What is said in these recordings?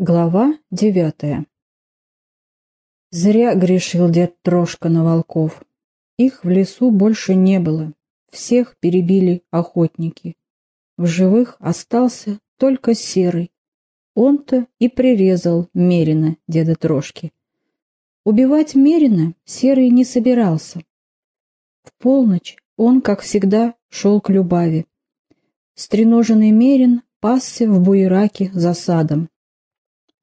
Глава девятая Зря грешил дед Трошка на волков. Их в лесу больше не было. Всех перебили охотники. В живых остался только Серый. Он-то и прирезал Мерина, деда Трошки. Убивать Мерина Серый не собирался. В полночь он, как всегда, шел к Любави. Стреноженный Мерин пасся в буераке за садом.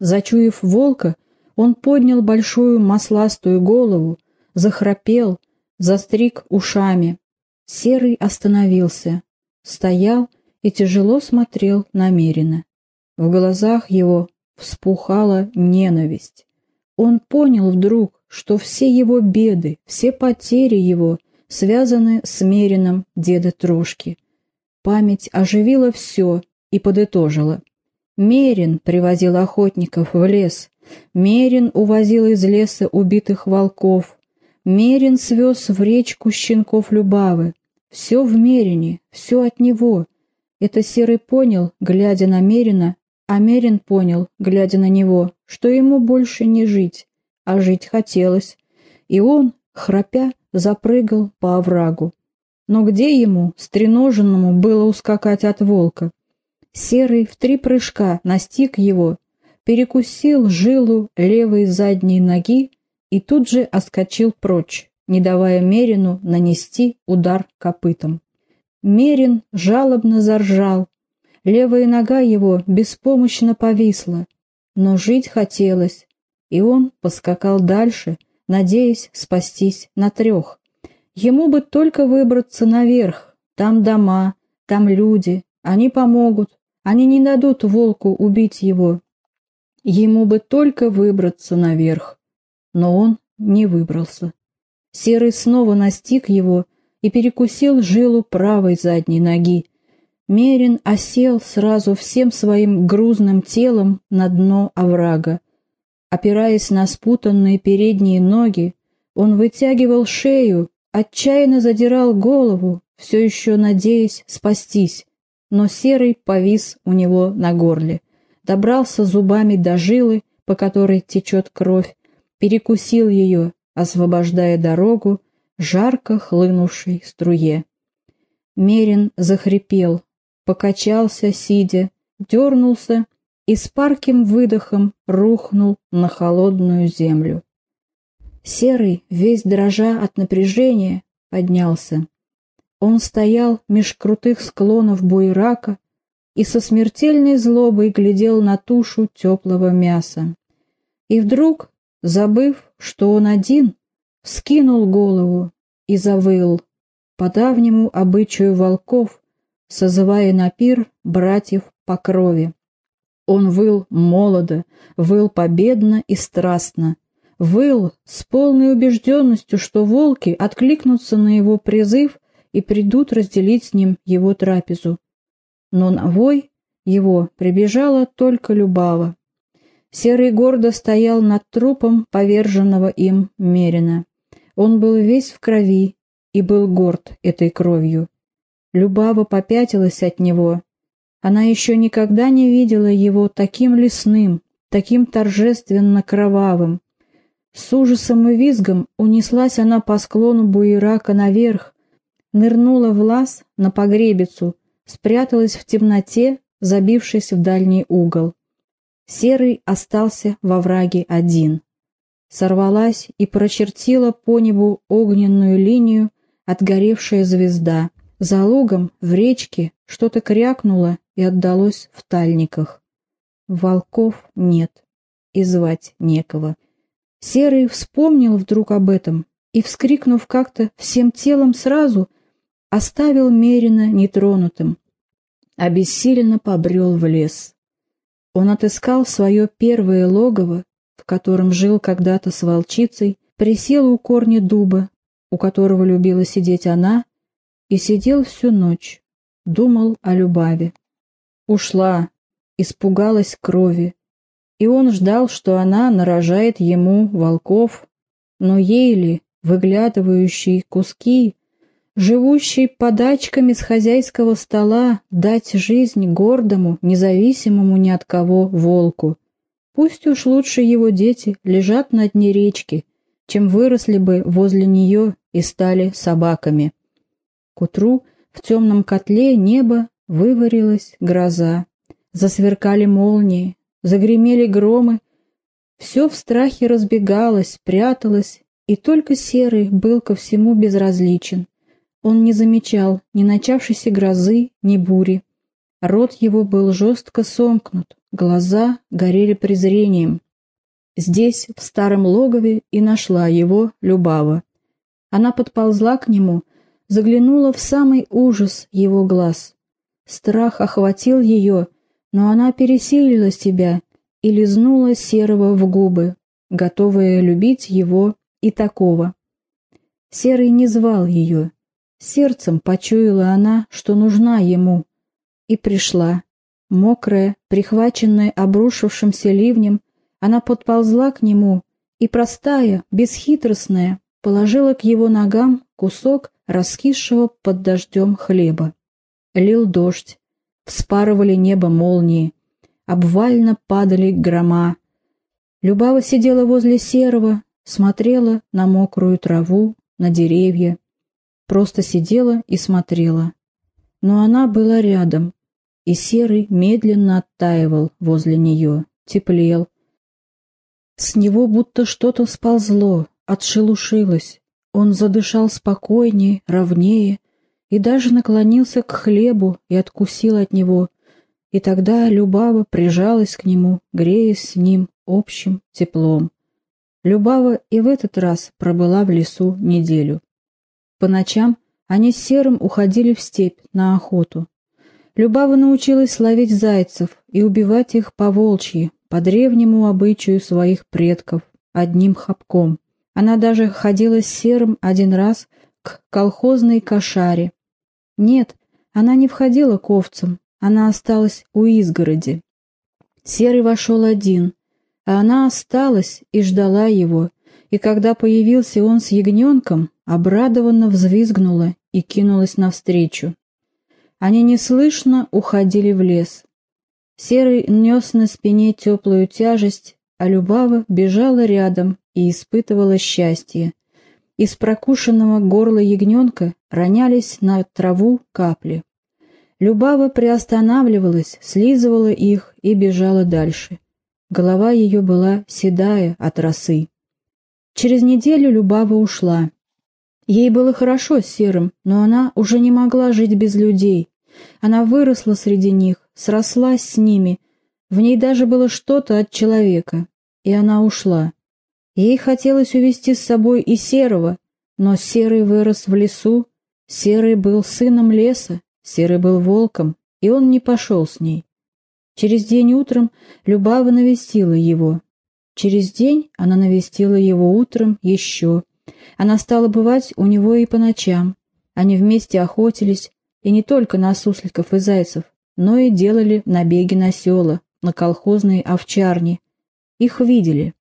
Зачуяв волка, он поднял большую масластую голову, захрапел, застриг ушами. Серый остановился, стоял и тяжело смотрел намеренно. В глазах его вспухала ненависть. Он понял вдруг, что все его беды, все потери его связаны с Мерином деда Трошки. Память оживила все и подытожила — Мерин привозил охотников в лес, Мерин увозил из леса убитых волков, Мерин свез в речку щенков Любавы. Все в Мерине, все от него. Это Серый понял, глядя на Мерина, а Мерин понял, глядя на него, что ему больше не жить, а жить хотелось. И он, храпя, запрыгал по оврагу. Но где ему, стреноженному, было ускакать от волка? Серый в три прыжка настиг его, перекусил жилу левой задней ноги и тут же оскочил прочь, не давая Мерину нанести удар копытом. Мерин жалобно заржал, левая нога его беспомощно повисла, но жить хотелось, и он поскакал дальше, надеясь спастись на трех. Ему бы только выбраться наверх, там дома, там люди, они помогут, они не дадут волку убить его. Ему бы только выбраться наверх. Но он не выбрался. Серый снова настиг его и перекусил жилу правой задней ноги. Мерин осел сразу всем своим грузным телом на дно оврага. Опираясь на спутанные передние ноги, он вытягивал шею, отчаянно задирал голову, все еще надеясь спастись но серый повис у него на горле. Добрался зубами до жилы, по которой течет кровь, перекусил ее, освобождая дорогу жарко хлынувшей струе. Мерин захрипел, покачался, сидя, дернулся и с парким выдохом рухнул на холодную землю. Серый, весь дрожа от напряжения, поднялся. Он стоял меж крутых склонов буйрака и со смертельной злобой глядел на тушу теплого мяса. И вдруг, забыв, что он один, скинул голову и завыл, по давнему обычаю волков, созывая на пир братьев по крови. Он выл молодо, выл победно и страстно, выл с полной убежденностью, что волки откликнутся на его призыв и придут разделить с ним его трапезу. Но на вой его прибежала только Любава. Серый гордо стоял над трупом поверженного им Мерина. Он был весь в крови и был горд этой кровью. Любава попятилась от него. Она еще никогда не видела его таким лесным, таким торжественно кровавым. С ужасом и визгом унеслась она по склону буерака наверх, нырнула в лаз на погребицу, спряталась в темноте, забившись в дальний угол. Серый остался во враге один. Сорвалась и прочертила по небу огненную линию отгоревшая звезда. За лугом, в речке, что-то крякнуло и отдалось в тальниках. Волков нет, и звать некого. Серый вспомнил вдруг об этом и, вскрикнув как-то всем телом сразу, оставил Мерина нетронутым, обессиленно побрел в лес. Он отыскал свое первое логово, в котором жил когда-то с волчицей, присел у корня дуба, у которого любила сидеть она, и сидел всю ночь, думал о Любави. Ушла, испугалась крови, и он ждал, что она нарожает ему волков, но ей ли, выглядывающие куски, живущий подачками с хозяйского стола, дать жизнь гордому, независимому ни от кого волку. Пусть уж лучше его дети лежат на дне речки, чем выросли бы возле нее и стали собаками. К утру в темном котле небо выварилась гроза. Засверкали молнии, загремели громы. Все в страхе разбегалось, пряталось, и только Серый был ко всему безразличен. Он не замечал ни начавшейся грозы, ни бури. Рот его был жестко сомкнут, глаза горели презрением. Здесь, в старом логове, и нашла его Любава. Она подползла к нему, заглянула в самый ужас его глаз. Страх охватил ее, но она пересилила себя и лизнула Серого в губы, готовая любить его и такого. Серый не звал ее. Сердцем почуяла она, что нужна ему, и пришла. Мокрая, прихваченная обрушившимся ливнем, она подползла к нему и, простая, бесхитростная, положила к его ногам кусок раскисшего под дождем хлеба. Лил дождь, вспарывали небо молнии, обвально падали грома. Любава сидела возле серого, смотрела на мокрую траву, на деревья. Просто сидела и смотрела. Но она была рядом, и серый медленно оттаивал возле нее, теплел. С него будто что-то сползло, отшелушилось. Он задышал спокойнее, ровнее, и даже наклонился к хлебу и откусил от него. И тогда Любава прижалась к нему, греясь с ним общим теплом. Любава и в этот раз пробыла в лесу неделю. По ночам они с Серым уходили в степь на охоту. Любава научилась ловить зайцев и убивать их по волчьи, по древнему обычаю своих предков, одним хапком. Она даже ходила с Серым один раз к колхозной кошаре. Нет, она не входила к овцам, она осталась у изгороди. Серый вошел один, а она осталась и ждала его, и когда появился он с ягненком, обрадованно взвизгнула и кинулась навстречу. Они неслышно уходили в лес. Серый нес на спине теплую тяжесть, а Любава бежала рядом и испытывала счастье. Из прокушенного горла ягненка ронялись на траву капли. Любава приостанавливалась, слизывала их и бежала дальше. Голова ее была седая от росы. Через неделю Любава ушла. Ей было хорошо с Серым, но она уже не могла жить без людей. Она выросла среди них, срослась с ними. В ней даже было что-то от человека. И она ушла. Ей хотелось увести с собой и Серого, но Серый вырос в лесу, Серый был сыном леса, Серый был волком, и он не пошел с ней. Через день утром Любава навестила его. Через день она навестила его утром еще. Она стала бывать у него и по ночам. Они вместе охотились, и не только на сусликов и зайцев, но и делали набеги на села, на колхозные овчарни. Их видели.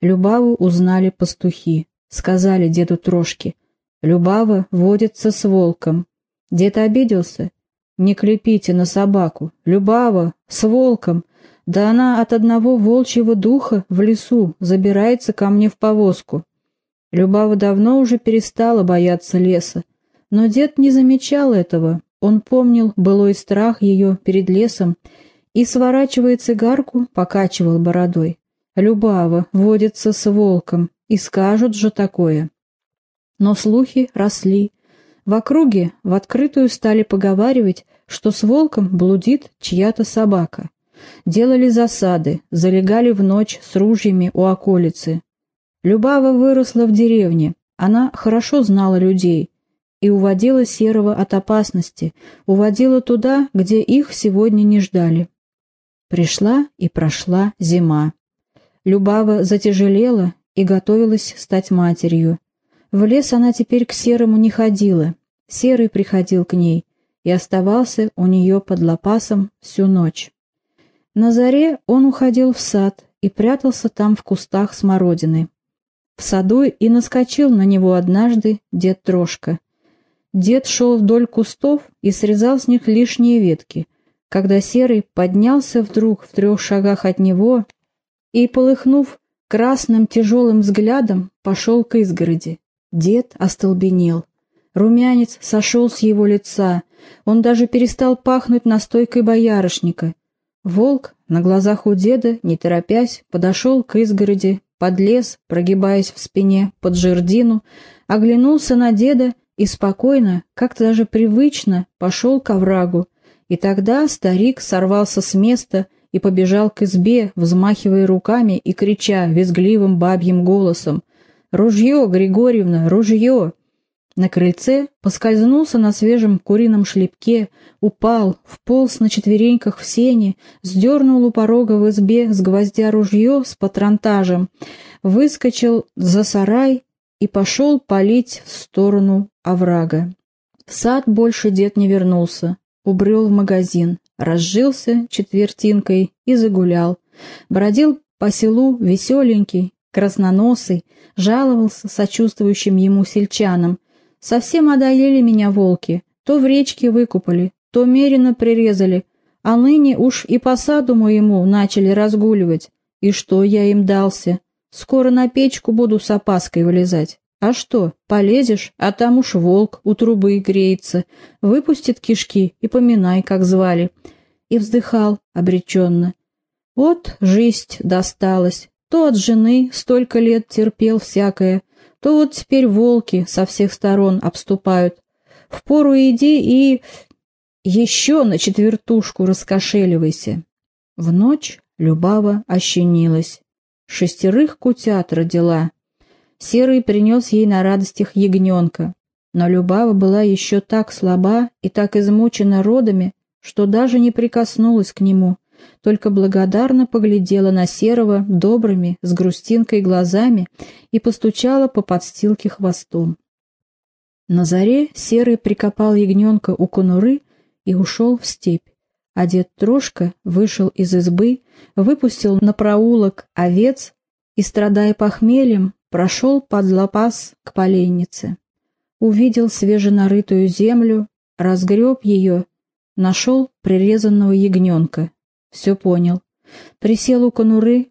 Любаву узнали пастухи. Сказали деду Трошке. Любава водится с волком. Дед обиделся. Не клепите на собаку. Любава с волком. Да она от одного волчьего духа в лесу забирается ко мне в повозку. Любава давно уже перестала бояться леса. Но дед не замечал этого. Он помнил былой страх ее перед лесом и, сворачивая цигарку, покачивал бородой. Любава водится с волком, и скажут же такое. Но слухи росли. В округе в открытую стали поговаривать, что с волком блудит чья-то собака. Делали засады, залегали в ночь с ружьями у околицы. Любава выросла в деревне, она хорошо знала людей и уводила Серого от опасности, уводила туда, где их сегодня не ждали. Пришла и прошла зима. Любава затяжелела и готовилась стать матерью. В лес она теперь к Серому не ходила. Серый приходил к ней и оставался у нее под лопасом всю ночь. На заре он уходил в сад и прятался там в кустах смородины. В саду и наскочил на него однажды дед Трошка. Дед шел вдоль кустов и срезал с них лишние ветки. Когда Серый поднялся вдруг в трех шагах от него и, полыхнув красным тяжелым взглядом, пошел к изгороди. Дед остолбенел. Румянец сошел с его лица, он даже перестал пахнуть настойкой боярышника. Волк на глазах у деда, не торопясь, подошел к изгороди, подлез, прогибаясь в спине под жердину, оглянулся на деда и спокойно, как-то даже привычно, пошел к оврагу. И тогда старик сорвался с места и побежал к избе, взмахивая руками и крича визгливым бабьим голосом «Ружье, Григорьевна, ружье!» На крыльце поскользнулся на свежем курином шлепке, упал, вполз на четвереньках в сене, сдернул у порога в избе с гвоздя ружье с патронтажем, выскочил за сарай и пошел палить в сторону оврага. В сад больше дед не вернулся, убрел в магазин, разжился четвертинкой и загулял. Бродил по селу веселенький, красноносый, жаловался сочувствующим ему сельчанам, Совсем одоели меня волки, то в речке выкупали, то меренно прирезали, а ныне уж и по саду моему начали разгуливать. И что я им дался? Скоро на печку буду с опаской вылезать. А что, полезешь, а там уж волк у трубы греется, выпустит кишки и поминай, как звали. И вздыхал обреченно. Вот жизнь досталась, то от жены столько лет терпел всякое, то вот теперь волки со всех сторон обступают. Впору иди и... еще на четвертушку раскошеливайся. В ночь Любава ощенилась. Шестерых кутят родила. Серый принес ей на радостях ягненка. Но Любава была еще так слаба и так измучена родами, что даже не прикоснулась к нему, только благодарно поглядела на Серого добрыми, с грустинкой глазами и постучала по подстилке хвостом. На заре Серый прикопал ягненка у конуры и ушел в степь, а дед Трошка вышел из избы, выпустил на проулок овец и, страдая похмельем, прошел под лопас к поленнице. Увидел свеженарытую землю, разгреб ее, нашел прирезанного ягненка, все понял. Присел у конуры.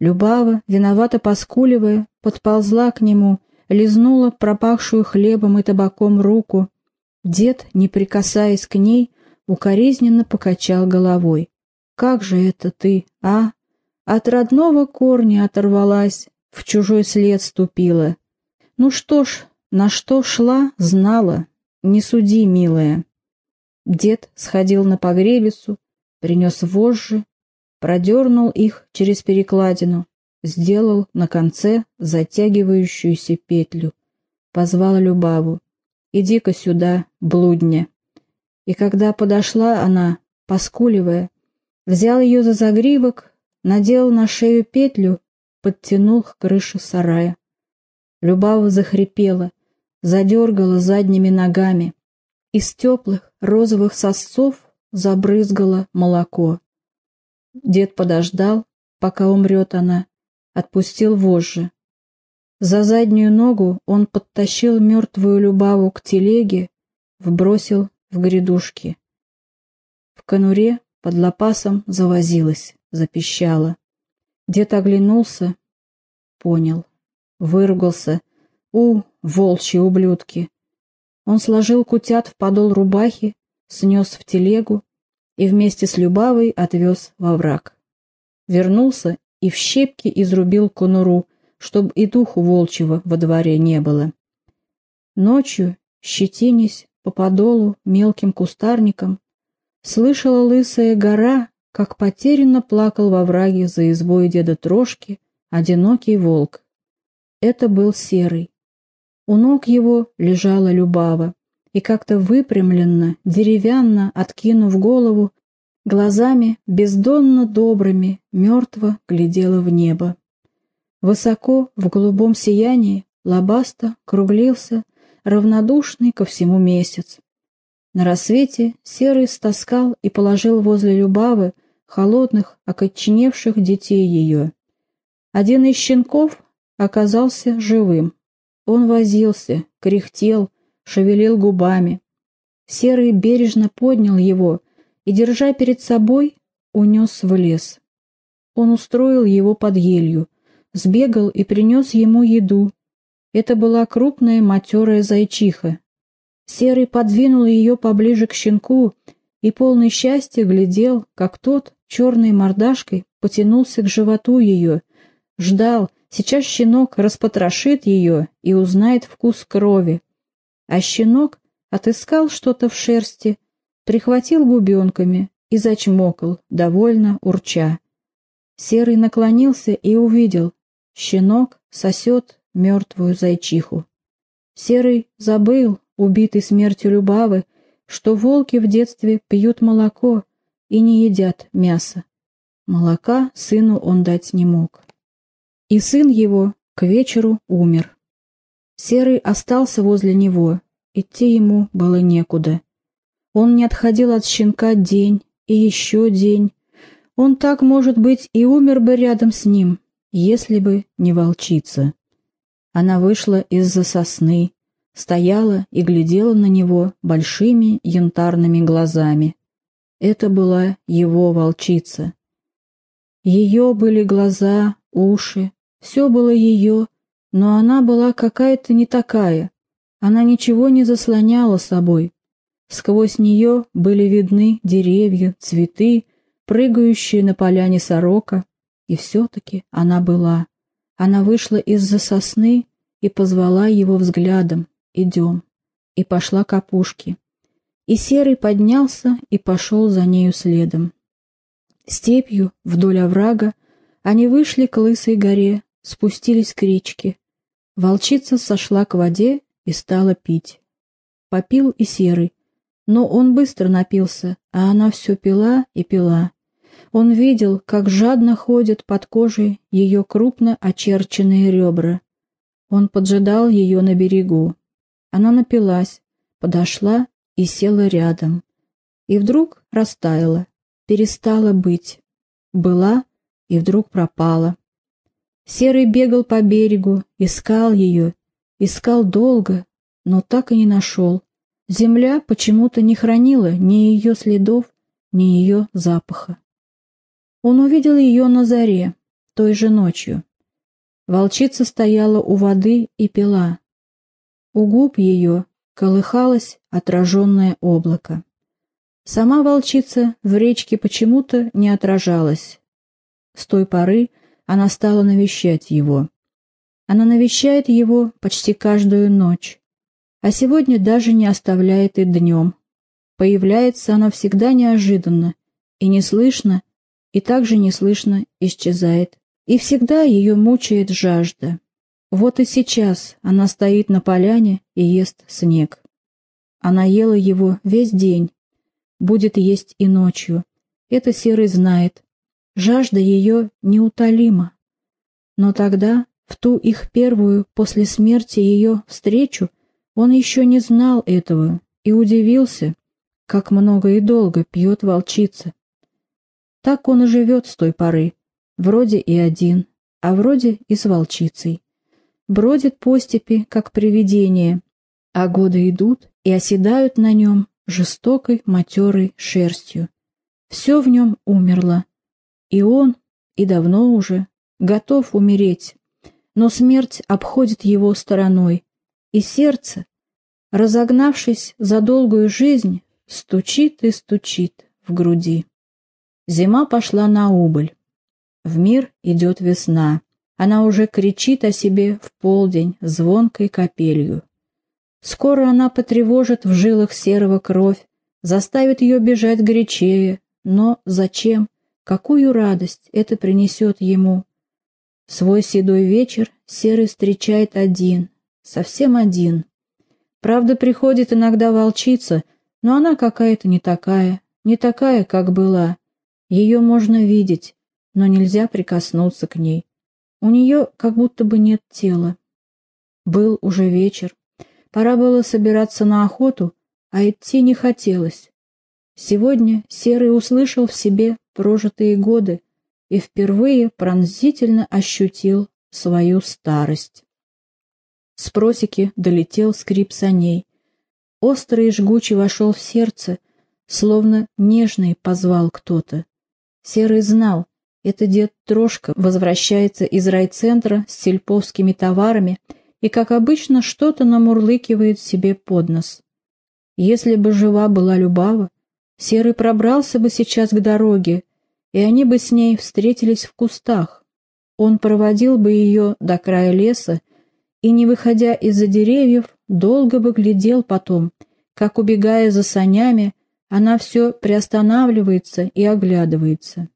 Любава, виновато поскуливая, подползла к нему, лизнула пропахшую хлебом и табаком руку. Дед, не прикасаясь к ней, укоризненно покачал головой. «Как же это ты, а? От родного корня оторвалась, в чужой след ступила. Ну что ж, на что шла, знала. Не суди, милая». Дед сходил на погребицу, принес вожжи, продернул их через перекладину, сделал на конце затягивающуюся петлю, позвал Любаву. «Иди-ка сюда, блудня!» И когда подошла она, поскуливая, взял ее за загривок, надел на шею петлю, подтянул к крыше сарая. Любава захрипела, задергала задними ногами. Из теплых розовых сосцов забрызгало молоко. Дед подождал, пока умрет она, отпустил вожжи. За заднюю ногу он подтащил мертвую Любаву к телеге, вбросил в грядушки. В конуре под лопасом завозилась, запищала. Дед оглянулся, понял, выругался. У, волчьи ублюдки! Он сложил кутят в подол рубахи, снес в телегу и вместе с Любавой отвез во враг. Вернулся и в щепки изрубил конуру, чтоб и духу волчьего во дворе не было. Ночью, щетинясь по подолу мелким кустарником, слышала лысая гора, как потерянно плакал во враге за избой деда Трошки одинокий волк. Это был серый. У ног его лежала Любава и как-то выпрямленно, деревянно, откинув голову, глазами бездонно добрыми, мертво глядела в небо. Высоко, в голубом сиянии, лобаста круглился, равнодушный ко всему месяц. На рассвете Серый стаскал и положил возле Любавы холодных, окоченевших детей ее. Один из щенков оказался живым. Он возился, кряхтел, шевелил губами. Серый бережно поднял его и, держа перед собой, унес в лес. он устроил его под елью, сбегал и принес ему еду. Это была крупная матерая зайчиха. Серый подвинул ее поближе к щенку и полный счастья глядел, как тот черной мордашкой потянулся к животу ее, ждал, сейчас щенок распотрошит ее и узнает вкус крови. А щенок отыскал что-то в шерсти, прихватил губенками и зачмокал, довольно урча. Серый наклонился и увидел, щенок сосет мертвую зайчиху. Серый забыл, убитый смертью Любавы, что волки в детстве пьют молоко и не едят мясо. Молока сыну он дать не мог. И сын его к вечеру умер. Серый остался возле него, идти ему было некуда. Он не отходил от щенка день и еще день. Он так, может быть, и умер бы рядом с ним, если бы не волчица. Она вышла из-за сосны, стояла и глядела на него большими янтарными глазами. Это была его волчица. Ее были глаза, уши, все было ее, но она была какая-то не такая. Она ничего не заслоняла собой. Сквозь нее были видны деревья, цветы, прыгающие на поляне сорока, и все-таки она была. Она вышла из-за сосны и позвала его взглядом «Идем», и пошла к опушке. И Серый поднялся и пошел за нею следом. Степью вдоль оврага они вышли к лысой горе, спустились к речке. Волчица сошла к воде и стала пить. Попил и Серый, но он быстро напился, а она все пила и пила. Он видел, как жадно ходят под кожей ее крупно очерченные ребра. Он поджидал ее на берегу. Она напилась, подошла и села рядом. И вдруг растаяла, перестала быть. Была и вдруг пропала. Серый бегал по берегу, искал ее, искал долго, но так и не нашел. Земля почему-то не хранила ни ее следов, ни ее запаха. Он увидел ее на заре, той же ночью. Волчица стояла у воды и пила. У губ ее колыхалось отраженное облако. Сама волчица в речке почему-то не отражалась. С той поры она стала навещать его. Она навещает его почти каждую ночь, а сегодня даже не оставляет и днем. Появляется она всегда неожиданно и неслышно, и также неслышно исчезает. И всегда ее мучает жажда. Вот и сейчас она стоит на поляне и ест снег. Она ела его весь день, будет есть и ночью. Это Серый знает. Жажда ее неутолима. Но тогда, в ту их первую после смерти ее встречу, он еще не знал этого и удивился, как много и долго пьет волчица. Так он и живет с той поры, вроде и один, а вроде и с волчицей. Бродит по степи, как привидение, а годы идут и оседают на нем жестокой матерой шерстью. Все в нем умерло, и он, и давно уже, готов умереть, но смерть обходит его стороной, и сердце, разогнавшись за долгую жизнь, стучит и стучит в груди. Зима пошла на убыль. В мир идет весна. Она уже кричит о себе в полдень звонкой капелью. Скоро она потревожит в жилах серого кровь, заставит ее бежать горячее. Но зачем? Какую радость это принесет ему? Свой седой вечер серый встречает один, совсем один. Правда, приходит иногда волчица, но она какая-то не такая, не такая, как была. Ее можно видеть, но нельзя прикоснуться к ней. У нее как будто бы нет тела. Был уже вечер. Пора было собираться на охоту, а идти не хотелось. Сегодня Серый услышал в себе прожитые годы и впервые пронзительно ощутил свою старость. С просеки долетел скрип саней. Острый и жгучий вошел в сердце, словно нежный позвал кто-то. Серый знал, Это дед Трошка возвращается из райцентра с сельповскими товарами и, как обычно, что-то намурлыкивает себе под нос. Если бы жива была Любава, Серый пробрался бы сейчас к дороге, и они бы с ней встретились в кустах. Он проводил бы ее до края леса и, не выходя из-за деревьев, долго бы глядел потом, как, убегая за санями, она все приостанавливается и оглядывается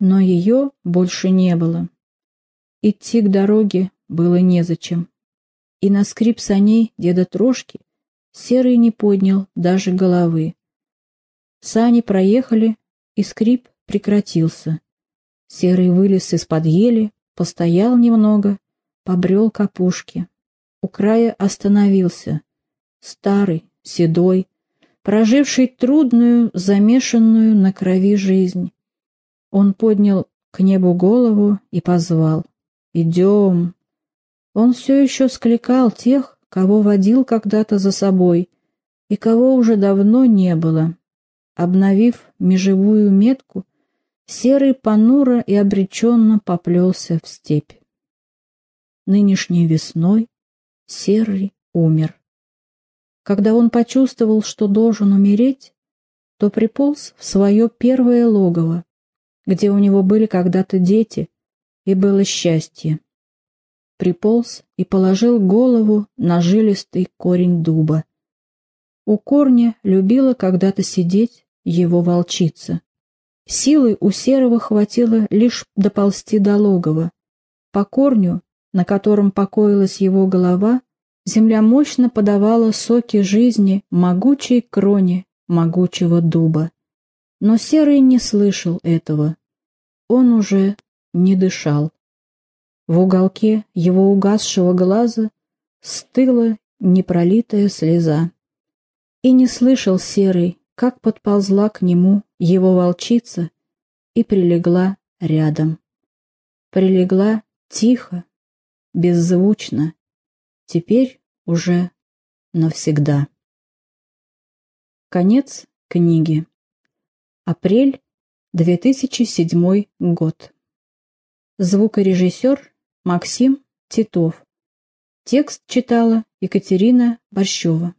но ее больше не было. Идти к дороге было незачем. И на скрип саней деда Трошки Серый не поднял даже головы. Сани проехали, и скрип прекратился. Серый вылез из-под ели, постоял немного, побрел к опушке. У края остановился. Старый, седой, проживший трудную, замешанную на крови жизнь. Он поднял к небу голову и позвал. «Идем!» Он все еще скликал тех, кого водил когда-то за собой, и кого уже давно не было. Обновив межевую метку, серый понуро и обреченно поплелся в степь. Нынешней весной серый умер. Когда он почувствовал, что должен умереть, то приполз в свое первое логово, где у него были когда-то дети, и было счастье. Приполз и положил голову на жилистый корень дуба. У корня любила когда-то сидеть его волчица. Силы у Серого хватило лишь доползти до логова. По корню, на котором покоилась его голова, земля мощно подавала соки жизни могучей кроне могучего дуба. Но Серый не слышал этого. Он уже не дышал. В уголке его угасшего глаза стыла непролитая слеза. И не слышал Серый, как подползла к нему его волчица и прилегла рядом. Прилегла тихо, беззвучно, теперь уже навсегда. Конец книги. Апрель 2007 год. Звукорежиссер Максим Титов. Текст читала Екатерина Борщева.